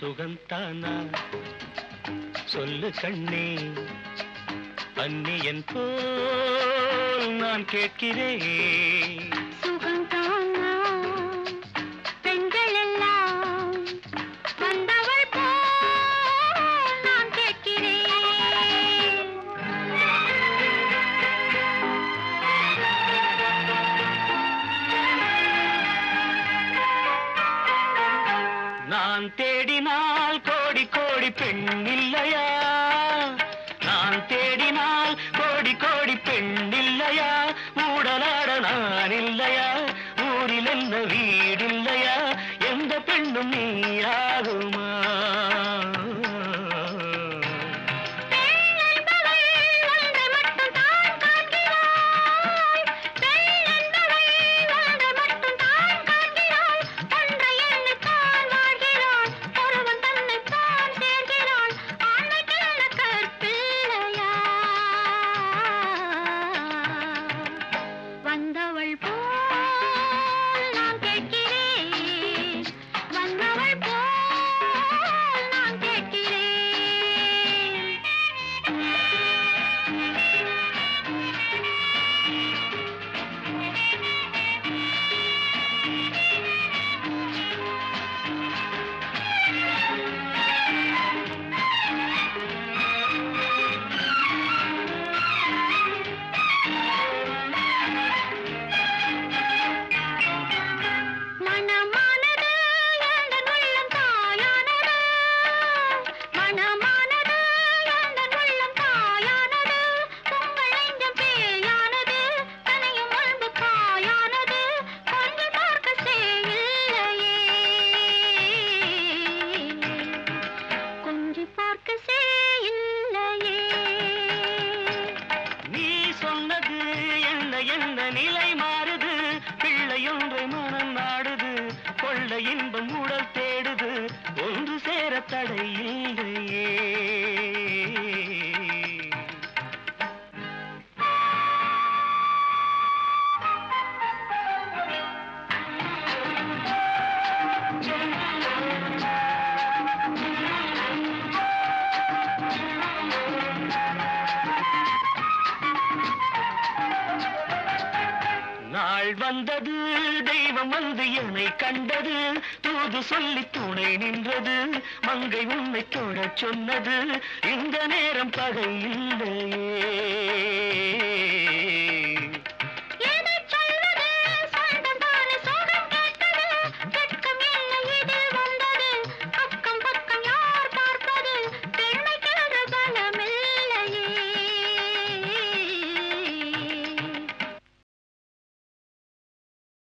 சுகந்தானா? சொல்லு கண்ணே அந்நியன் போல் நான் கேட்கிறேன். நான் தேடினால் கோடி கோடி பெண் இல்லையா? வந்தவள் போல் நிலை மாறுது பிள்ளையொன்றை மனம் நாடுது கொள்ள இன்பம் உடல் தேடுது ஒன்று சேர தடை இல்லையே நாள் வந்தது. தெய்வம் வந்து என்னை கண்டது. தூது சொல்லி துணை நின்றது. மங்கை உன்னை தொடச் சொன்னது. இந்த நேரம் பகை இல்லையே.